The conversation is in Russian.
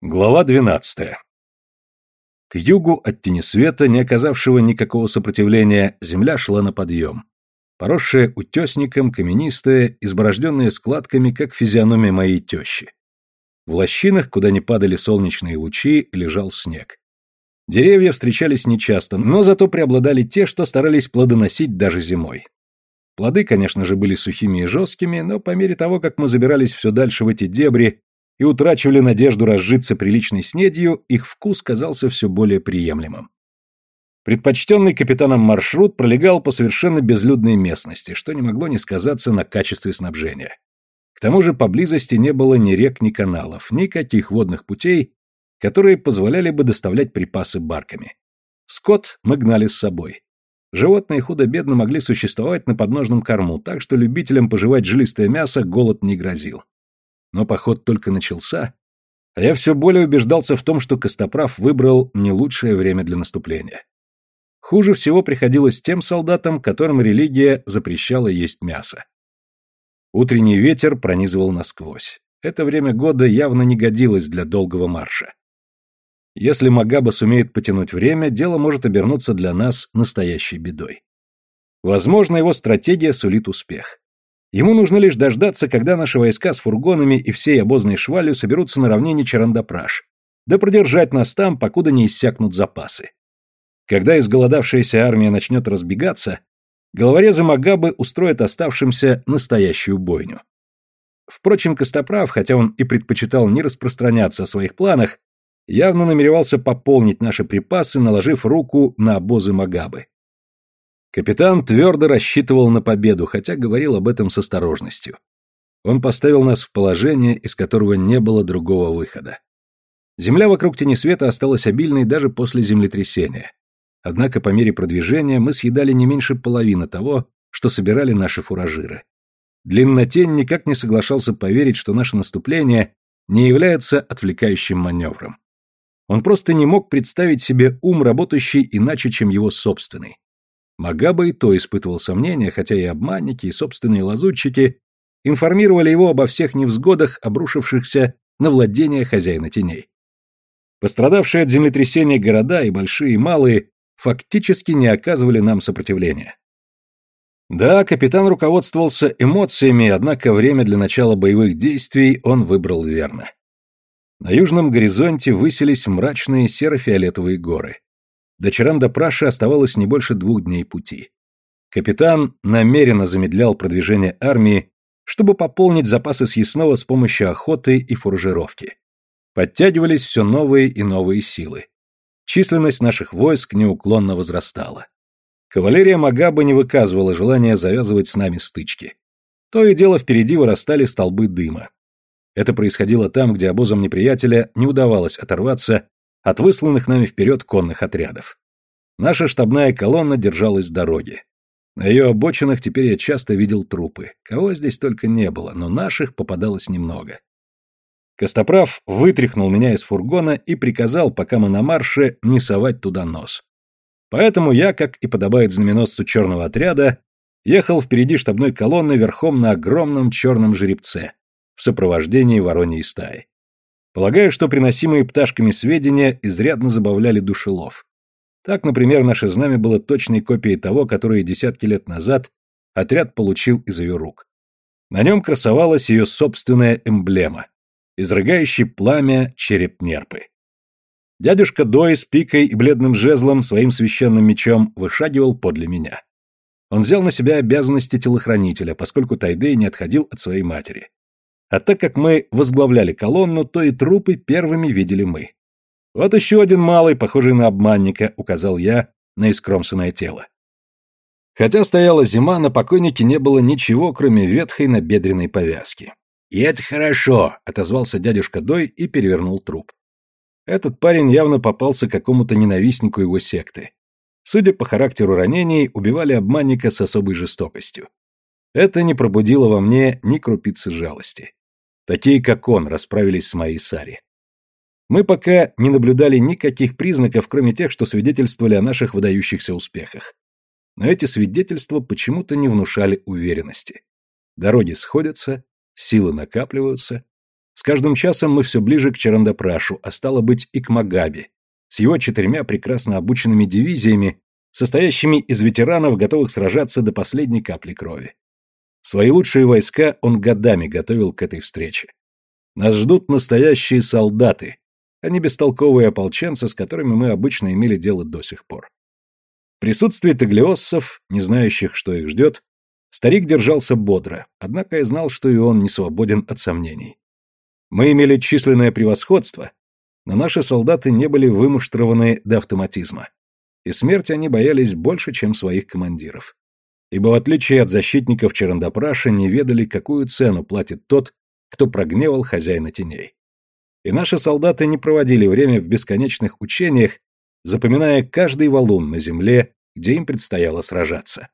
Глава 12. К югу от тени света, не оказавшего никакого сопротивления, земля шла на подъем. Поросшая утесником, каменистая, изборожденная складками, как физиономия моей тещи. В лощинах, куда не падали солнечные лучи, лежал снег. Деревья встречались нечасто, но зато преобладали те, что старались плодоносить даже зимой. Плоды, конечно же, были сухими и жесткими, но по мере того, как мы забирались все дальше в эти дебри, и утрачивали надежду разжиться приличной снедью, их вкус казался все более приемлемым. Предпочтенный капитаном маршрут пролегал по совершенно безлюдной местности, что не могло не сказаться на качестве снабжения. К тому же поблизости не было ни рек, ни каналов, никаких водных путей, которые позволяли бы доставлять припасы барками. Скот мы гнали с собой. Животные худо-бедно могли существовать на подножном корму, так что любителям пожевать жилистое мясо голод не грозил. Но поход только начался, а я все более убеждался в том, что Костоправ выбрал не лучшее время для наступления. Хуже всего приходилось тем солдатам, которым религия запрещала есть мясо. Утренний ветер пронизывал насквозь. Это время года явно не годилось для долгого марша. Если Магаба сумеет потянуть время, дело может обернуться для нас настоящей бедой. Возможно, его стратегия сулит успех. Ему нужно лишь дождаться, когда наши войска с фургонами и всей обозной швалью соберутся на равнине Чарандапраш, да продержать нас там, покуда не иссякнут запасы. Когда изголодавшаяся армия начнет разбегаться, головорезы Магабы устроят оставшимся настоящую бойню. Впрочем, Костоправ, хотя он и предпочитал не распространяться о своих планах, явно намеревался пополнить наши припасы, наложив руку на обозы Магабы. Капитан твердо рассчитывал на победу, хотя говорил об этом с осторожностью. Он поставил нас в положение, из которого не было другого выхода. Земля вокруг тени света осталась обильной даже после землетрясения. Однако по мере продвижения мы съедали не меньше половины того, что собирали наши фуражиры. Длиннотень никак не соглашался поверить, что наше наступление не является отвлекающим маневром. Он просто не мог представить себе ум, работающий иначе, чем его собственный. Магаба и то испытывал сомнения, хотя и обманники, и собственные лазутчики информировали его обо всех невзгодах, обрушившихся на владение хозяина теней. Пострадавшие от землетрясения города, и большие, и малые, фактически не оказывали нам сопротивления. Да, капитан руководствовался эмоциями, однако время для начала боевых действий он выбрал верно. На южном горизонте высились мрачные серо-фиолетовые горы. До Чаранда-Праши оставалось не больше двух дней пути. Капитан намеренно замедлял продвижение армии, чтобы пополнить запасы съестного с помощью охоты и фуражировки. Подтягивались все новые и новые силы. Численность наших войск неуклонно возрастала. Кавалерия Магаба не выказывала желания завязывать с нами стычки. То и дело впереди вырастали столбы дыма. Это происходило там, где обозам неприятеля не удавалось оторваться от высланных нами вперед конных отрядов. Наша штабная колонна держалась дороги. На ее обочинах теперь я часто видел трупы. Кого здесь только не было, но наших попадалось немного. Костоправ вытряхнул меня из фургона и приказал, пока мы на марше, не совать туда нос. Поэтому я, как и подобает знаменосцу черного отряда, ехал впереди штабной колонны верхом на огромном черном жеребце в сопровождении вороньей стаи. Полагаю, что приносимые пташками сведения изрядно забавляли душелов. Так, например, наше знамя было точной копией того, которое десятки лет назад отряд получил из ее рук. На нем красовалась ее собственная эмблема — изрыгающий пламя череп нерпы. Дядюшка Дой с пикой и бледным жезлом, своим священным мечом, вышагивал подле меня. Он взял на себя обязанности телохранителя, поскольку Тайдей не отходил от своей матери. А так как мы возглавляли колонну, то и трупы первыми видели мы. Вот еще один малый, похожий на обманника, указал я на искромсанное тело. Хотя стояла зима, на покойнике не было ничего, кроме ветхой набедренной повязки. «И это хорошо», — отозвался дядюшка Дой и перевернул труп. Этот парень явно попался какому-то ненавистнику его секты. Судя по характеру ранений, убивали обманника с особой жестокостью. Это не пробудило во мне ни крупицы жалости. Такие, как он, расправились с моей Сари. Мы пока не наблюдали никаких признаков, кроме тех, что свидетельствовали о наших выдающихся успехах. Но эти свидетельства почему-то не внушали уверенности. Дороги сходятся, силы накапливаются. С каждым часом мы все ближе к Чарандапрашу, а стало быть и к Магаби, с его четырьмя прекрасно обученными дивизиями, состоящими из ветеранов, готовых сражаться до последней капли крови. Свои лучшие войска он годами готовил к этой встрече. Нас ждут настоящие солдаты, а не бестолковые ополченцы, с которыми мы обычно имели дело до сих пор. В присутствии таглиоссов, не знающих, что их ждет, старик держался бодро, однако я знал, что и он не свободен от сомнений. Мы имели численное превосходство, но наши солдаты не были вымуштрованы до автоматизма. И смерти они боялись больше, чем своих командиров. Ибо в отличие от защитников Черандапраша не ведали, какую цену платит тот, кто прогневал хозяина теней. И наши солдаты не проводили время в бесконечных учениях, запоминая каждый валун на земле, где им предстояло сражаться.